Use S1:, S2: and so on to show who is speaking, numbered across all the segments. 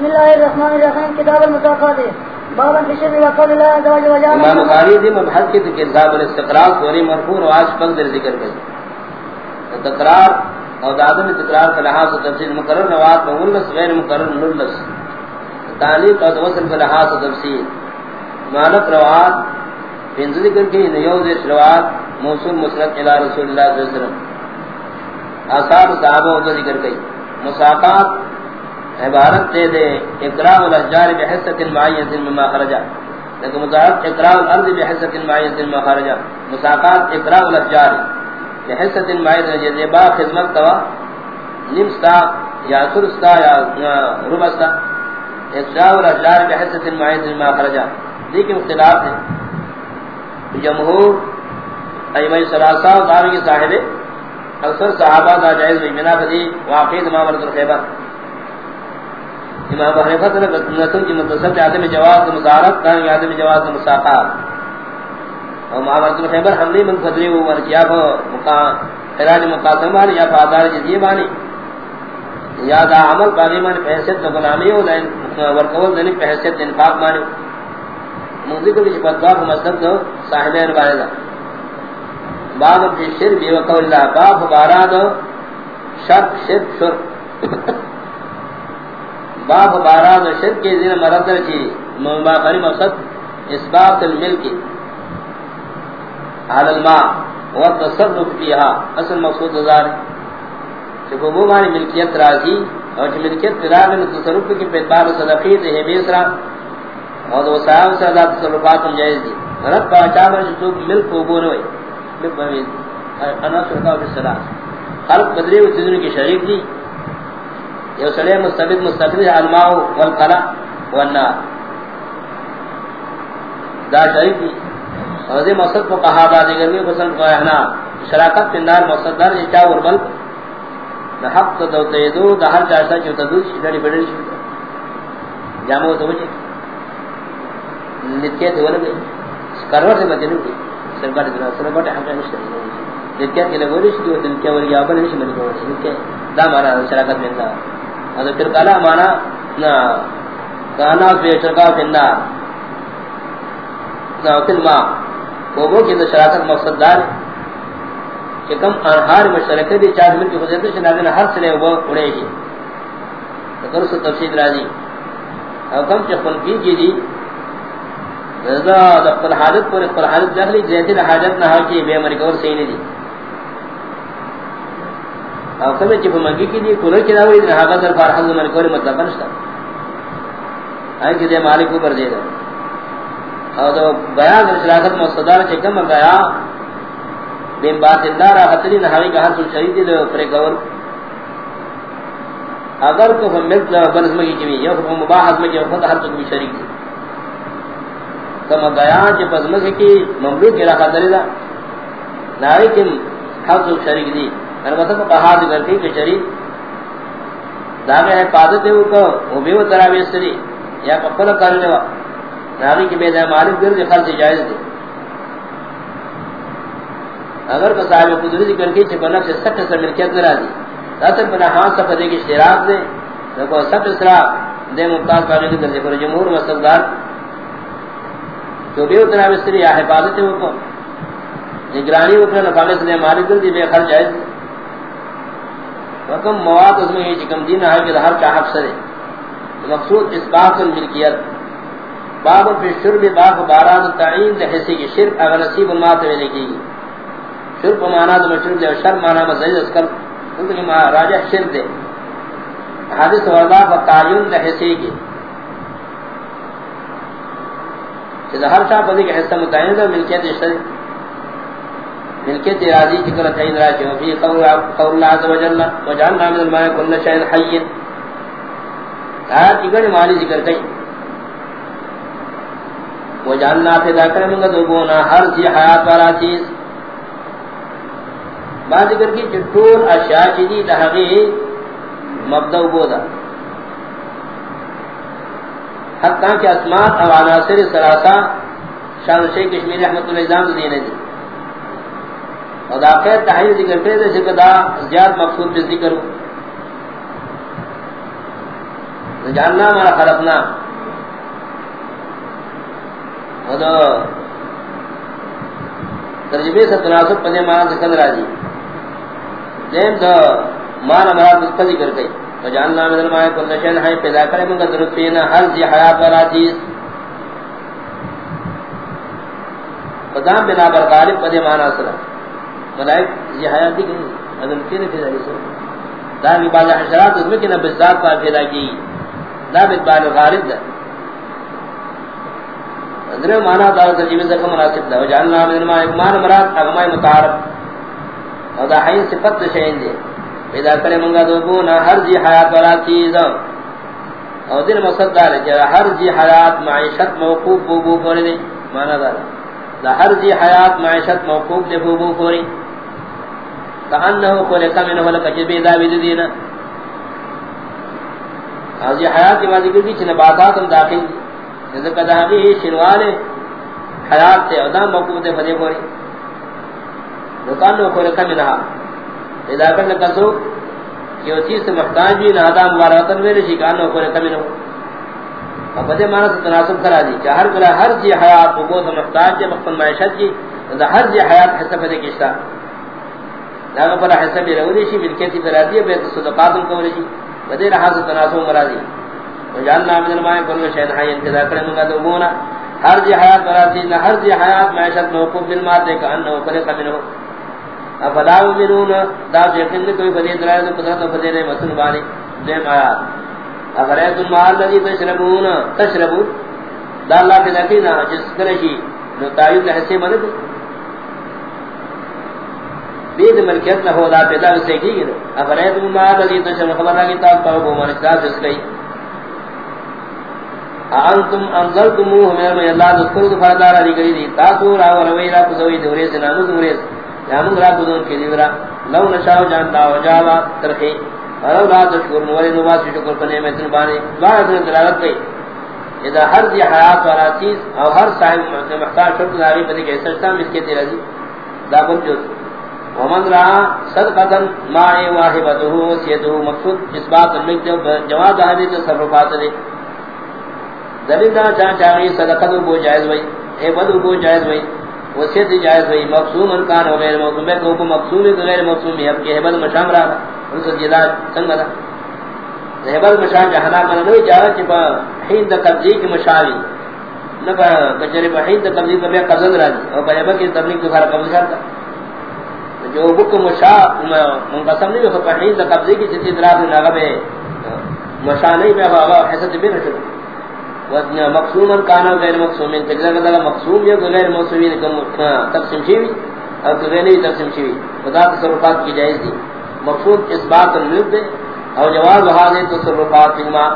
S1: بسم الله الرحمن الرحيم كتاب المساقات بابا في شر وقول الله عز وجل
S2: امام بخاری دی جی، مبحث کی تو کتاب الاستقرار سوری مرفوع و آج پنگ ذکر گئی تقرار اور دادم تقرار کا لحاظ تفصیل مقرر نوات مولس غیر مقرر نلس۔ تعلیق اور وصل کا لحاظ تفصیل۔ مالک روات پنز ذکر کی نیو دیش روات موصول مسلط الى رسول اللہ صلی اللہ علیہ وسلم۔ آثار صحابہ ہوتا ذکر گئی مساقات عبارت دے دے اقراء الاشجار بحصت معیت مما خرجا لیکن مضاعف اقراء الارض بحصت معیت مما خرجا مساقات اقراء الاشجار بحصت معیت جیسے با خدمت توا نمستا یا سرستا یا ربستا اقراء الاشجار بحصت معیت مما خرجا لیکن اختلاف ہے۔ جمہور ایمائی سلاسہ و دعوی صاحبے اکثر صحابہ دا جائز و امنا فدی واقعی دماغ ورد الخیبہ امام ابو حنیفہ نے نسل کی متصل عدم جواز مزارت کا عدم جواز مساقات۔ اور محمد بن خیبر حملی من فضلی و مرجیا کو مقام خراج مقاسم بانی یا فادار جزیہ بانی یا دا عمل باغی مانی پہنسیت دا غلامی ہو لین ورکول دنی پہنسیت انفاق مانی موضی کو بھی بدباب مصدب دو صاحبین بانی دا۔ باب فی شر بی وقول اللہ باب بارا باراد شرک شرک شرک باب باراد شرک کے دین مرد کی مباقری مقصد اثبات الملک على الماء والتصرف فيها اصل مقصود ذار کہ وہ معنی ملکیت راضی اور کہ ملکیت راضی میں تصرف کی اعتبار صدقی دے ہے بیسرا اور وہ صاحب سے ذات تصرفات جائز دی۔ رب پہنچا میں جو تو ملک کو بو نہ ملک میں انا شرکا فی خلق بدری و تذن کی۔ شریک دی یہ سلے مستبد مستقل الماء والقلع والنار. دا شریک دی. اور یہ مقصد کو کہا دا دیگر میں پسند کو احنا. شراکت پہ نار مقصد دار یہ چاہ وربل دا حق تو دو تیدو دا ہر چاہتا چھو تدوش شداری بڑھر شو جامعہ تو بچے نتکیت ہونے گئی کرور سے مجنو کی سرکار دنا سرکار حقا نشتا نتکیت کے لیے بولی شدی ہوتا نتکیت ورگی آبا نشتا منی بولی نتکیت دا مانا شراکت میں دا. اور پھر کالا مانا، نا کانا پہ شرکا پہ نار نا فل ماں کوبو کی شراکت مقصد دار کہ کم انہار مشترکہ دی چاہت ملکی خودیت سے ہر سلے وہ اڑے گی تو اس تفصیل راضی. او کم چھ خلقی کی دی رضا دخل حاجت پر اخبر حاجت دخلی جیتی حاجت نہ کی بے مرکور سینے دی. او کم چھ منگی کی دی کلر کی داوئی دی حاقت در فارحض مرکور مطلب نشتا آئی کہ دے مالک اوپر دے دا اور تو بیان شراکت مصدر چکم گیا بین بات اندار خطری نحوی کا حرص شرید دے پر گور اگر کو ملک بنظم کی کمی یا کو مباح ازم کی خود ہر تک بھی شریک دی کما گیا کہ بزم کی مملوک کی خطری دا نحوی کم حرص شریک دی انا مطلب کہا کرتی کہ شریک داغے ہے پادت ہے وہ کو وہ بھی وہ تراوی سری یا کپل کرنے وا ناغی کی بیدہ مالک گرد خلص جائز دے اگر کو صاحب قدرت ذکر کی چھے نفس سخت سر ملکیت نرا دی. تاثر بنا ہاں سفر دے کی اشتراک دے. لکو سخت سرا دے مبتاز باقی دے پر جمہور مصدار جو بھی اتنا مستری یا حفاظت ہے وہ کو. نگرانی اتنا نفاقی سے مالک گرد بے خلص جائز دے وکم مواد اس میں یہ چکم دین ہے کہ ہر چاہب سرے۔ مقصود اس بات الملکیت باب فی شرب، باب باران، تعین لحسی کی شرک اگر نصیب المات میں لکھی۔ گی شرب مانا تو مشرب دے شر مانا مزید اس کل کیونکہ راجہ شرک دے۔ حادث وردہ و تعین لحسی کی۔ چیزا ہر شاہ پدی کے حصہ متعین دے ملکیت شرک ملکیت راضی کی طرح تعین راجی وفی قول اللہ عز و جل وجعلنا من الماء کل شاید حیین آیات کی گڑی مالی ذکر کئی وہ جاننا تھے ذکر منگا ہر سی حیات والا چیز۔ بات ذکر کی چٹور اشیاء چیزی تحقی مبدع بودا حتی کہ اسمات او عناصر سلاسا شاہ شیخ کشمیر رحمت اللہ ازام دینے دی اور دا خیر تحریر ذکر کرے دے سکتا زیاد مقصود پہ ذکر ہو۔ جاننا ہمارا خلقنا ودو ترجمے سے تناسب پدے مانا ذکر راجی دیم دا مانا مراد اس کا ذکر گئی وجعلنا من الماء كل شيء حي پیدا کرے منگا درست پینا ہر ذی حیات والا چیز۔ قدام بنا بر غالب پدے مانا سرا ملائک ذی حیات دی گئی اگر تیرے پیدا کی سرا دا بھی بعض حشرات اس میں کہ نبی ذات پر پیدا کی دا بھی بعض غالب دا اندرے مانا دار ترجیب سے مناسب دا۔ وجعلنا من الماء مان مراد اغماء متعارف۔ اور دا حین صفت شین دے۔ پیدا کرے منگا دو گونا ہر جی حیات والا چیز۔ اور دن مقصد دار ہے ہر جی حیات معیشت موقوف بو بو کوری دے۔ مانا دار دا ہر جی حیات معیشت موقوف دے بو بو کرے کوری کانہو خلق منہ لکا جبی دا بید دینا۔ اور جی حیات کی بات کی چھنے باتات ہم داخل۔ دی جیسے کہ داخل شنوالے حیات تے ادام موقوف دے فدے کوری کانہو خلق منہ اذا کرنے کسو کہ وہ چیز سے محتاج بھی نہ آدم واراتن میں رشی کانو کو رکھا منو اب مانا سے تناسب کرا دی کہ ہر کلا ہر جی حیات کو گوز محتاج ہے، مقصد معیشت کی ہر جی حیات حصہ فدے کشتا۔ لاغا پر حصہ بھی رو رشی ملکیتی پر آدی ہے بیت صدقاتم کو رشی بدے رہا سے تناسب مرا دی وجعلنا من الماء كل شيء حي، انتظار کرے منگا تو گونا ہر جی حیات برا دی ہر جی حیات معیشت موقوف بالمات دے کہ انہو خلق منہو افلا یؤمنون؟ دا یقین کوئی بدی درائے تو قدرت بدی نے مسن بانی دیم آیات. اگر ایتن مال الذی تشربون تشربون؟ دا اللہ کے نکینا جس کرشی نو تایید حصے مدد بید ملکیت نہ ہو دا پیدا سے کی گئے اگر ایتن مال الذی تشربون خبر لگی تا تو وہ من اسلام جس گئی انتم انزلتموه من اللہ ذکر فردار علی گری دی تاسو را ورویرا کوئی دورے سے نامو دورے یا من را بدون کی دیورا لو نشاو جانتا و جاوا ترخی. ولو لا تشکر نوری نواز شکر پنے میں تنبانی دوارا تن دلالت گئی اذا ہر دی حیات والا چیز او ہر صاحب محتاج شرط داری پتی کہ سجتا میں اس کے تیرہ دی دا بن جو ومن را صدقتا مائی واحبتو سیدو مقصود اس بات اللہ المک جواب حدیث تصرفات دے۔ دلیل دا چاہ چاہی صدقت بو جائز وئی اے بدو بو جائز وئی وصیت جائز ہوئی، مقصوم کان و غیر مقصوم ہے کو مقصوم ہے غیر مقصوم ہے اب کہ ہبل مشام رہا ان سے جدا سنگ دا ہبل مشام جہنا من نو جارا کہ با حین د قبضی کی مشاوی۔ نہ با کچری با حین د قبضی پر قبض راضی اور با ہبل کی تبلیغ کو سارا قبض کرتا جو بک مشا منقسم نہیں ہو حین د قبضی کی جتنی درا نہ غبے مشا نہیں، میں بابا حسد بھی نہ وزن مقصوما کانا غیر مقصوم ان تجلا کدا مقصوم یا غیر مقصوم ان کم ہاں، تقسیم شی اور غیر نہیں تقسیم شی خدا تصرفات کی جائز دی۔ مقصود اس بات الملک اور جواز هذه تصرفات ما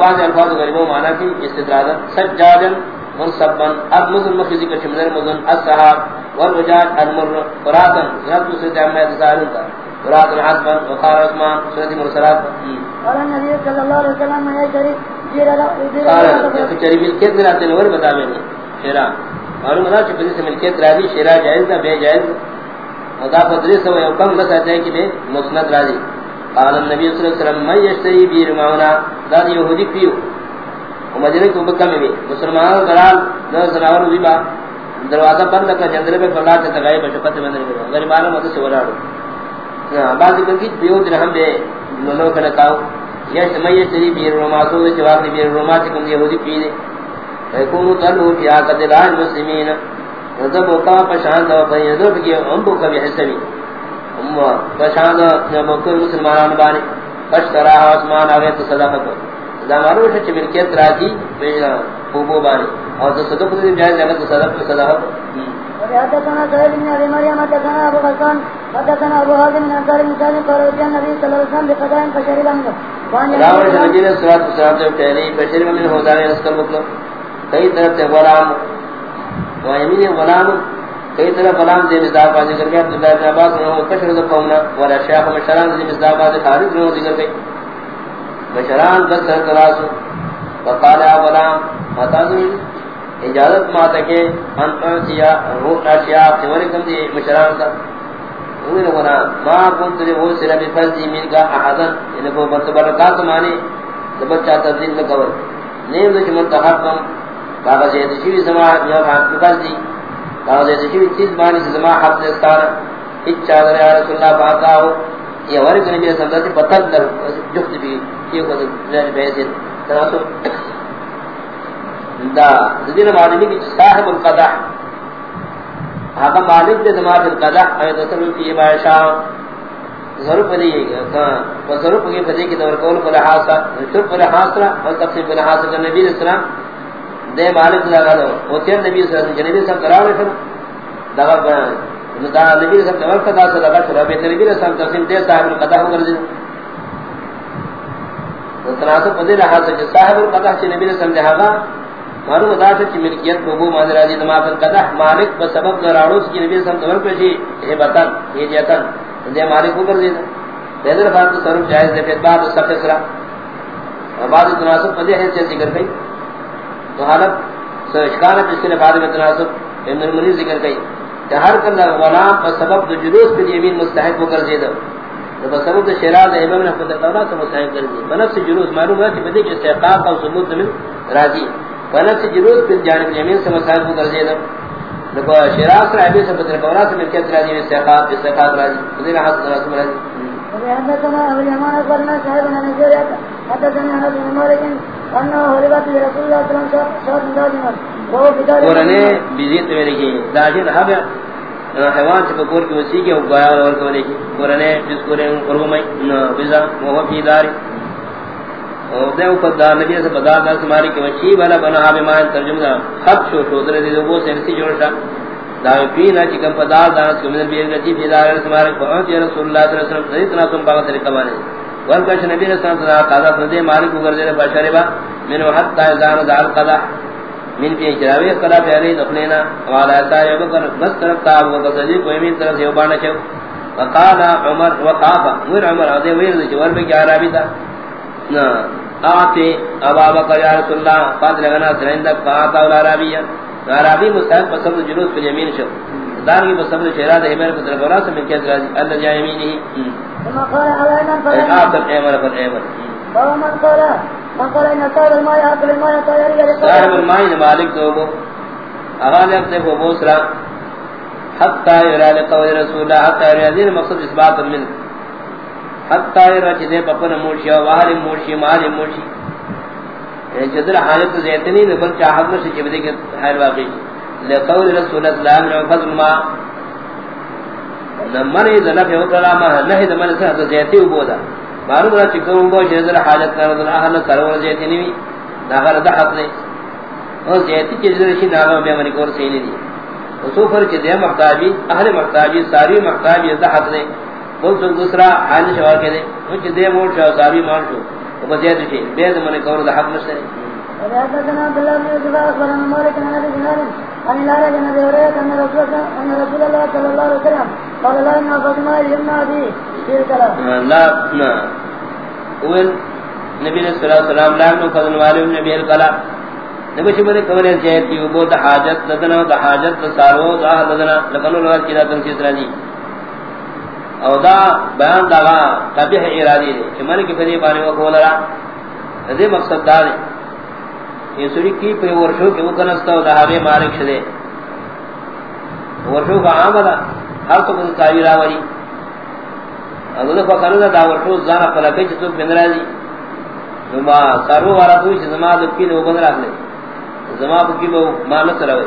S2: بعض الفاظ غریبوں معنی کی استدراج سجادا، منصبا۔ اب مذن مخزی کا شمدر مذن الصحاب۔ والرجاج المر قراتن رب سے جامع تصالح کا قرات الحسب وقال عثمان سورۃ المرسلات
S1: قال النبي صلى الله عليه وسلم يا شريف
S2: چری ملکیت میں آتے نور بتا میں شیرا معلوم ہے کہ پولیس ملکیت راضی شیرا جائز نہ بے جائز ادا فدری سو یو کم آتے ہیں کہ بے مسند راضی قال النبي صلی اللہ علیہ وسلم من یشتری بیر معنا دا یہودی پیو مدینہ کو مکہ میں مسلمان گرال نہ سراور بھی با دروازہ بند کر جندر میں کلا سے تگائے بشقت میں نہیں اندر غریبانوں مدد سے وراڑو ہاں، بعض کی پیو درہم دے لولو کنا کاو یہ سمجھے چلی بیر روما تو جواب دی بیر روما چکم یہودی پی پینے فیکونو تلو فی آقد الان مسلمین رضب کا وقا پشاند و فیدرد کی امبو کبھی حسبی امبو پشاند مکر مسلمان بانی۔ پشتراہ عثمان آگے تو صدقہ کو زمانو شچ ملکیت راکی پیجنا خوبو بانی۔ اور تو صدق دی جائز اگر تو صدق کو صدقہ
S1: حدثنا سهيل بن ابي مريم حدثنا ابو غسان حدثنا ابو هازم من انصار المسلمين قال النبي صلى الله عليه وسلم بقضاء فشرب عنه
S2: راوی نبی نے سورۃ الصراط جو کہہ رہی بشیر میں ہوتا ہے اس کا مطلب۔ کئی طرف سے غلام و یمین غلام۔ کئی طرف غلام دے مزاج بازی کر کے عبداللہ بن عباس نے وہ کشر ذ قومنا ولا شیخ مشران دے مزاج بازی خالد نے ذکر کی مشران سر کلاس وقال غلام دی اجازت ما تکے انت سیا روح اشیاء تمہارے دی مشران کا۔ انہوں نے کہا ما کنت كنت له سر بفرض من کا احد ان کو برکات مانی بچہ تبدیل نہ کور نیم دے منتخب کم کاغذ ہے شی زما یا حق کر دی۔ کاغذ ہے شی چیز مانی سے زما حق دے ستار اچھا اگر یا رسول اللہ باتا ہو۔ یہ ورگ نبی صلی اللہ علیہ وسلم پتہ در جفت بھی یہ کو جاری بیسے تناسب دا زدین معلومی کی صاحب القدح۔ حقا مالک دے زما القدح ایت اصل کی باشا ضرور پدی ہے ضرور پدی پدی کی دور کول پر حاصل شر پر حاصل اور تفسیر پر حاصل نبی علیہ دے مالک لگا دو، وہ تیر نبی صلی اللہ علیہ وسلم نبی صلی اللہ علیہ دغا دا نبی صلی اللہ علیہ وسلم کا صدا شروع بے نبی علیہ السلام تقسیم دے صاحب القضاء کر دے تناسب پدی رہا سے صاحب القضاء چ نبی علیہ السلام دے ہا معلوم دا کہ ملکیت کو وہ راضی دما پر قضاء مالک بسبب دراڑوں کی نبی صلی اللہ علیہ وسلم پر جی ہے بتن یہ جتن. دے مالک کو کر دینا دیدر فارد صرف جائز دے پھر بعد سفر سرا بعد تناسب پدی ہے سے ذکر کئی تو حالت سو اشکانت اس بعد میں تناسب ابن المنیر ذکر کئی کہ ہر کلہ غلام پر سبب دو جلوس پر یمین مستحق کو کر دینا تو سبب دو شراز احباب نے خود اللہ سے مستحق کر دینا بنفس جلوس معلوم ہے کہ بدی کے استحقاق اور ثبوت من راضی ہے بنفس جلوس پر جانب یمین سے مستحق کو کر دینا لکو شراز رحبی سے بدر قولا سے ملکیت راضی میں استحقاق استحقاق راضی بدی رحاظ تناسب راضی
S1: حدثنا ابو اليمان اخبرنا شاهد بن نجير حدثنا انس بن مالك انه هربت لرسول الله صلى الله عليه وسلم
S2: قرنے بیزیت میرے کی داخل حب حیوان سے کور کی وسیع کے گیا اور کرنے کی قرنے جس کو رہے قرب میں بزا وہ فی دار اور دے اوپر نبی سے بدا دار ہماری کی وچی والا بنا ہمیں مان ترجمہ خط شو شو درے دے وہ سے سی جوڑا دا پینا چکم پدار دار کو من بھی نتی فی دار ہمارے پہنچ رسول اللہ صلی اللہ علیہ وسلم اتنا تم باغ طریقہ مانے ور کا نبی رسول اللہ قضا فرض مالک کو کر دے بشربا من حتا دار دار قضا من پی جراوی قضا پیاری دخلینا، والا ایسا یو بکر بس طرف تا ابو بکر صدیق کو یمین طرف یو بانا چو۔ وقال عمر وقاف ور عمر ادے ویر دے ور میں کیا رابی آتے ابا بکر یا رسول اللہ لگنا رابیہ پسند جلوس پر یمین شو دار کی پسند میں کیا راضی اللہ جا یمینی آخر ایمر پر ایمر
S1: من قال من قال ان الماء اكل الماء
S2: الماء مالک تو وہ اغال اپنے کو بوسرا حتی یرا لقول رسول حتی یرا دین مقصد اس بات من حتی یرا چیزیں پپن موشی وحال موشی مال موشی جدر یعنی حالت زیتنی میں بل چاہت میں سے چبدے کے حال واقعی. لقول رسول اللہ من فضل ما نمانی ذنب یوکلا ما نحی دمان سے حضر زیتی وبودا معلوم رہا چکر انگو جدر حالت کرد احل سرور زیتنی بھی ناغر دا حق نے اور زیتی چیزر شی ناغر بے منی کور سینی دی وصوفر چی دے محتاجی اہل محتاجی ساری محتاجی دا حق نے قلت دوسرا حال شوار کے دے چی دے موڑ شو ساری مان شو وبزيد شيء. بيد من يكون ذا حق مشتري
S1: وحدثنا عبد الله بن يوسف اخبرنا مالك عن ابي دينار عن الهرج عن ابي هريره ان رسول الله ان رسول الله صلى الله عليه وسلم قال لا ان فاطمه يمنع به في الكلام.
S2: لا لا. اول نبی علیہ وسلم لا نو فضل والے نبی القلا نبی چھ بڑے کورے چے تی وہ بہت حاجت لدنا دا حاجت سارو دا لدنا لکنو لوات کی داتن سی طرح او دا بیان دا قبیح ارادی دے کہ من کی فدی بانی وہ کھول رہا دے مقصد دا دے یہ سوری کی پہ ورشو کہ وہ کنستا دا حبی مالک شدے. ورشو کا عام دا. ہر تو کن تعبیر آوری اگر دا فکر دا ورشو زانا پلکے چھتو پندرہ دی نما سارو وارا توی چھ زما دکی دے وہ بند رکھ لے زما بکی با مانس روی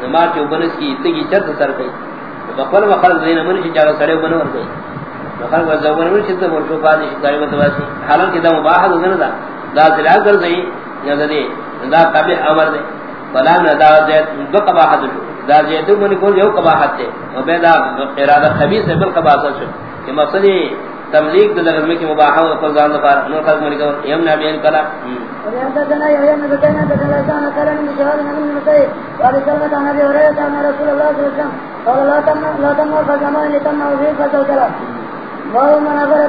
S2: زما چو بنس کی اتگی چرت سر کئی. بخل بخل زین من چ جگہ سڑے بنور گئی بخل و زون من چ تو شو قاضی شکاری متواسی حالان کہ دا مباح زن دا. دا زلا کر زئی یا دے دا قبل امر دے بلا نہ دا زید، دو قباحت دا زید من کو یو قباحت دے و بیدا ارادہ خبیث ہے بل قباحت شو. کہ مقصد تملیک دل میں کہ مباح و فضان دفار نو خلق من کو یم نبی ان کلا.
S1: اور وحدثنا يحيى بن بكير بن لسان قال من شهاد من المسيب قال سلمة عن ابي هريرة ان رسول الله صلى الله عليه وسلم. قال لا تمنع لا تمنع فزمان لتمنع فيه فسوكلا وهو من أبر